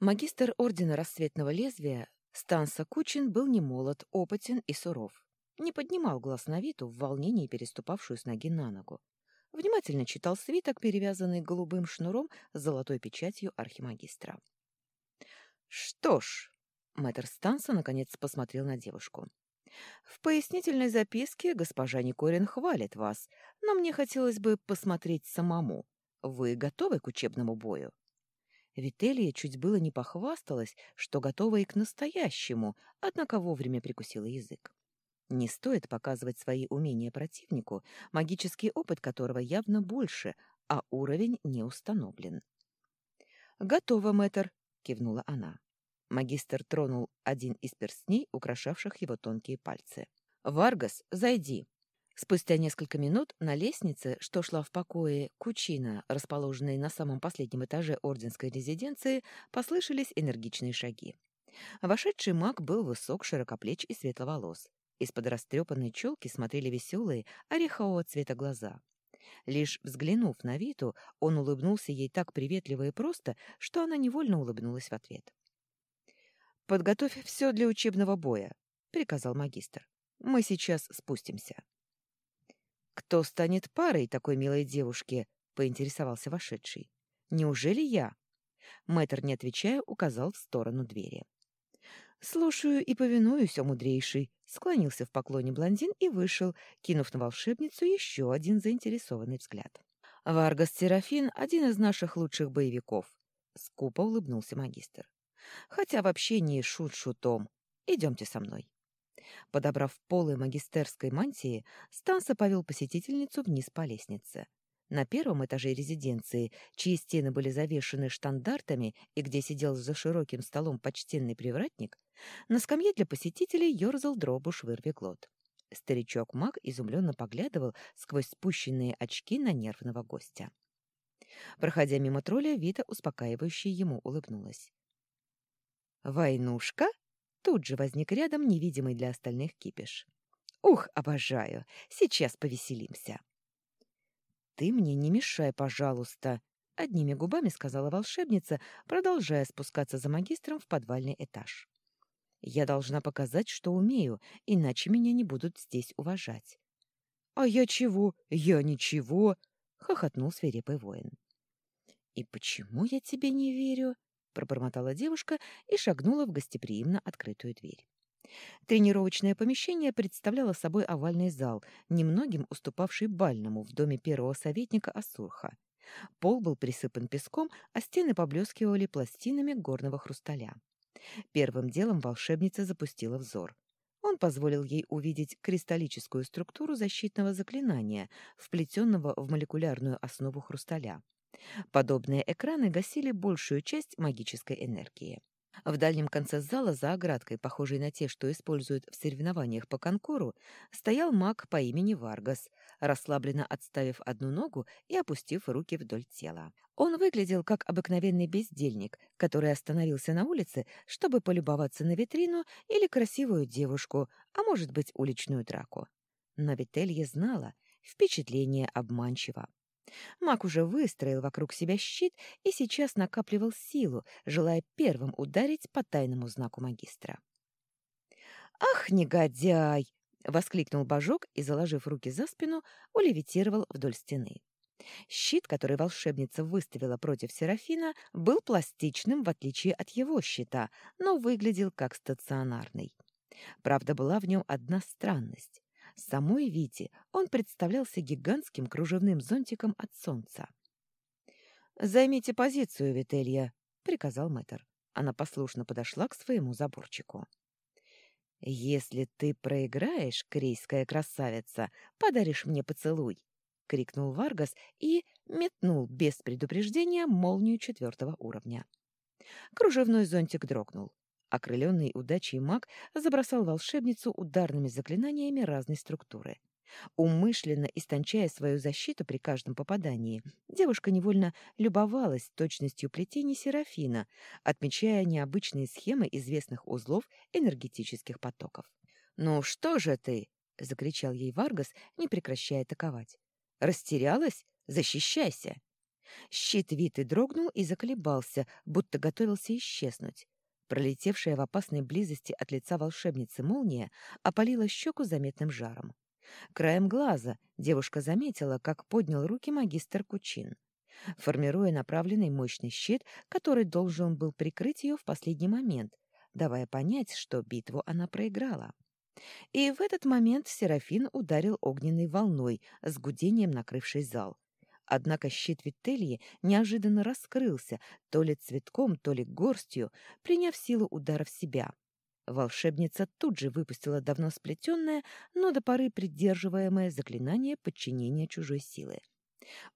Магистр Ордена Рассветного Лезвия Станса Кучин был не молод, опытен и суров. Не поднимал глаз на Виту в волнении, переступавшую с ноги на ногу. Внимательно читал свиток, перевязанный голубым шнуром с золотой печатью архимагистра. «Что ж», — мэтр Станса наконец посмотрел на девушку, «в пояснительной записке госпожа Никорин хвалит вас, но мне хотелось бы посмотреть самому. Вы готовы к учебному бою?» Вителья чуть было не похвасталась, что готова и к настоящему, однако вовремя прикусила язык. Не стоит показывать свои умения противнику, магический опыт которого явно больше, а уровень не установлен. «Готово, мэтр», — кивнула она. Магистр тронул один из перстней, украшавших его тонкие пальцы. «Варгас, зайди!» Спустя несколько минут на лестнице, что шла в покое Кучина, расположенной на самом последнем этаже орденской резиденции, послышались энергичные шаги. Вошедший маг был высок, широкоплеч и светловолос. Из-под растрепанной челки смотрели веселые, орехового цвета глаза. Лишь взглянув на Виту, он улыбнулся ей так приветливо и просто, что она невольно улыбнулась в ответ. «Подготовь все для учебного боя», — приказал магистр. «Мы сейчас спустимся». «Кто станет парой такой милой девушки?» — поинтересовался вошедший. «Неужели я?» Мэтр, не отвечая, указал в сторону двери. «Слушаю и повинуюсь, о мудрейший», — склонился в поклоне блондин и вышел, кинув на волшебницу еще один заинтересованный взгляд. «Варгас Серафин — один из наших лучших боевиков», — скупо улыбнулся магистр. «Хотя в общении шут шутом. Идемте со мной». Подобрав полы магистерской мантии, Станса повел посетительницу вниз по лестнице. На первом этаже резиденции, чьи стены были завешены штандартами и где сидел за широким столом почтенный привратник, на скамье для посетителей ерзал дробуш вырвиглот. Старичок-маг изумленно поглядывал сквозь спущенные очки на нервного гостя. Проходя мимо тролля, Вита успокаивающе ему улыбнулась. «Войнушка?» Тут же возник рядом невидимый для остальных кипиш. «Ух, обожаю! Сейчас повеселимся!» «Ты мне не мешай, пожалуйста!» — одними губами сказала волшебница, продолжая спускаться за магистром в подвальный этаж. «Я должна показать, что умею, иначе меня не будут здесь уважать». «А я чего? Я ничего!» — хохотнул свирепый воин. «И почему я тебе не верю?» Пробормотала девушка и шагнула в гостеприимно открытую дверь. Тренировочное помещение представляло собой овальный зал, немногим уступавший бальному в доме первого советника Асурха. Пол был присыпан песком, а стены поблескивали пластинами горного хрусталя. Первым делом волшебница запустила взор. Он позволил ей увидеть кристаллическую структуру защитного заклинания, вплетенного в молекулярную основу хрусталя. Подобные экраны гасили большую часть магической энергии. В дальнем конце зала, за оградкой, похожей на те, что используют в соревнованиях по конкуру, стоял маг по имени Варгас, расслабленно отставив одну ногу и опустив руки вдоль тела. Он выглядел как обыкновенный бездельник, который остановился на улице, чтобы полюбоваться на витрину или красивую девушку, а может быть, уличную драку. Но Вителья знала, впечатление обманчиво. Маг уже выстроил вокруг себя щит и сейчас накапливал силу, желая первым ударить по тайному знаку магистра. «Ах, негодяй!» — воскликнул Божок и, заложив руки за спину, улевитировал вдоль стены. Щит, который волшебница выставила против Серафина, был пластичным, в отличие от его щита, но выглядел как стационарный. Правда, была в нем одна странность. Самой Вите он представлялся гигантским кружевным зонтиком от солнца. «Займите позицию, Вителья», — приказал мэтр. Она послушно подошла к своему заборчику. «Если ты проиграешь, крейская красавица, подаришь мне поцелуй!» — крикнул Варгас и метнул без предупреждения молнию четвертого уровня. Кружевной зонтик дрогнул. Окрыленный удачей маг забросал волшебницу ударными заклинаниями разной структуры. Умышленно истончая свою защиту при каждом попадании, девушка невольно любовалась точностью плетений Серафина, отмечая необычные схемы известных узлов энергетических потоков. «Ну что же ты?» — закричал ей Варгас, не прекращая атаковать. «Растерялась? Защищайся!» Щит Виты дрогнул и заколебался, будто готовился исчезнуть. Пролетевшая в опасной близости от лица волшебницы молния опалила щеку заметным жаром. Краем глаза девушка заметила, как поднял руки магистр Кучин, формируя направленный мощный щит, который должен был прикрыть ее в последний момент, давая понять, что битву она проиграла. И в этот момент Серафин ударил огненной волной с гудением накрывший зал. Однако щит Вительи неожиданно раскрылся, то ли цветком, то ли горстью, приняв силу удара в себя. Волшебница тут же выпустила давно сплетенное, но до поры придерживаемое заклинание подчинения чужой силы.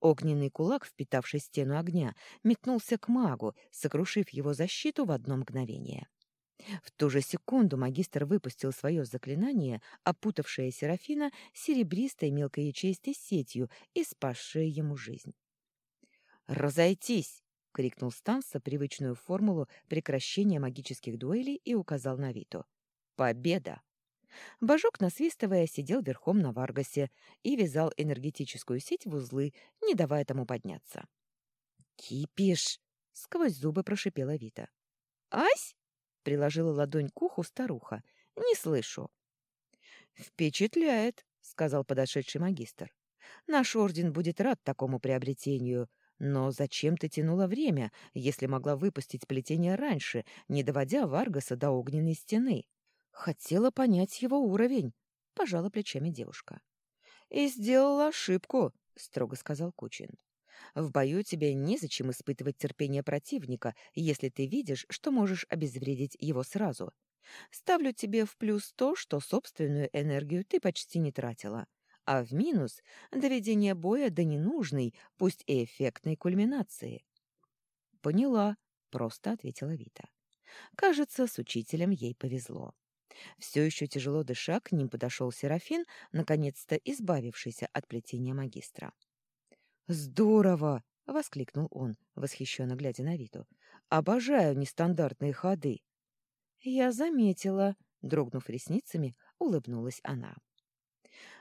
Огненный кулак, впитавший стену огня, метнулся к магу, сокрушив его защиту в одно мгновение. В ту же секунду магистр выпустил свое заклинание, опутавшее Серафина серебристой мелкоячеистой сетью и спасшее ему жизнь. «Разойтись!» — крикнул Станса привычную формулу прекращения магических дуэлей и указал на Виту. «Победа!» Божок, насвистывая, сидел верхом на Варгасе и вязал энергетическую сеть в узлы, не давая тому подняться. «Кипиш!» — сквозь зубы прошипела Вита. «Ась!» — приложила ладонь к уху старуха. «Не слышу». «Впечатляет!» — сказал подошедший магистр. «Наш орден будет рад такому приобретению. Но зачем ты тянула время, если могла выпустить плетение раньше, не доводя Варгаса до огненной стены?» Хотела понять его уровень, — пожала плечами девушка. — И сделала ошибку, — строго сказал Кучин. — В бою тебе незачем испытывать терпение противника, если ты видишь, что можешь обезвредить его сразу. Ставлю тебе в плюс то, что собственную энергию ты почти не тратила, а в минус — доведение боя до ненужной, пусть и эффектной кульминации. — Поняла, — просто ответила Вита. Кажется, с учителем ей повезло. Все еще тяжело дыша, к ним подошел Серафин, наконец-то избавившийся от плетения магистра. «Здорово!» — воскликнул он, восхищенно глядя на Виту. «Обожаю нестандартные ходы!» «Я заметила», — дрогнув ресницами, улыбнулась она.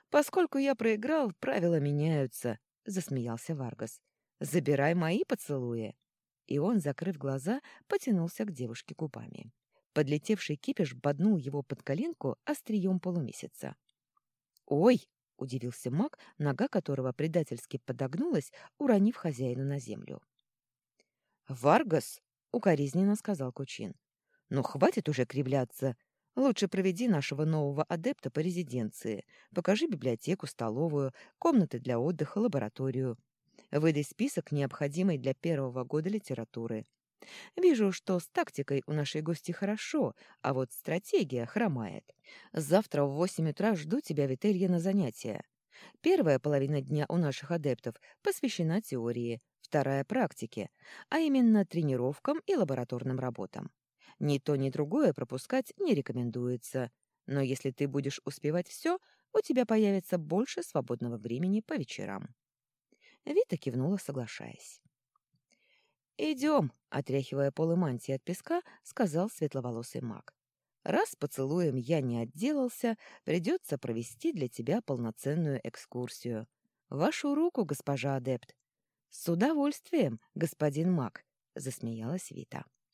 «Поскольку я проиграл, правила меняются», — засмеялся Варгас. «Забирай мои поцелуи». И он, закрыв глаза, потянулся к девушке губами. Подлетевший кипиш боднул его под коленку острием полумесяца. «Ой!» — удивился маг, нога которого предательски подогнулась, уронив хозяина на землю. «Варгас!» — укоризненно сказал Кучин. «Ну, хватит уже кривляться. Лучше проведи нашего нового адепта по резиденции. Покажи библиотеку, столовую, комнаты для отдыха, лабораторию. Выдай список необходимой для первого года литературы. Вижу, что с тактикой у нашей гости хорошо, а вот стратегия хромает. Завтра в восемь утра жду тебя, Вителья, на занятия. Первая половина дня у наших адептов посвящена теории, вторая — практике, а именно тренировкам и лабораторным работам. Ни то, ни другое пропускать не рекомендуется, но если ты будешь успевать все, у тебя появится больше свободного времени по вечерам. Вита кивнула, соглашаясь. «Идем», — отряхивая полы мантии от песка, сказал светловолосый маг. «Раз поцелуем я не отделался, придется провести для тебя полноценную экскурсию. Вашу руку, госпожа адепт». «С удовольствием, господин маг», — засмеялась Вита.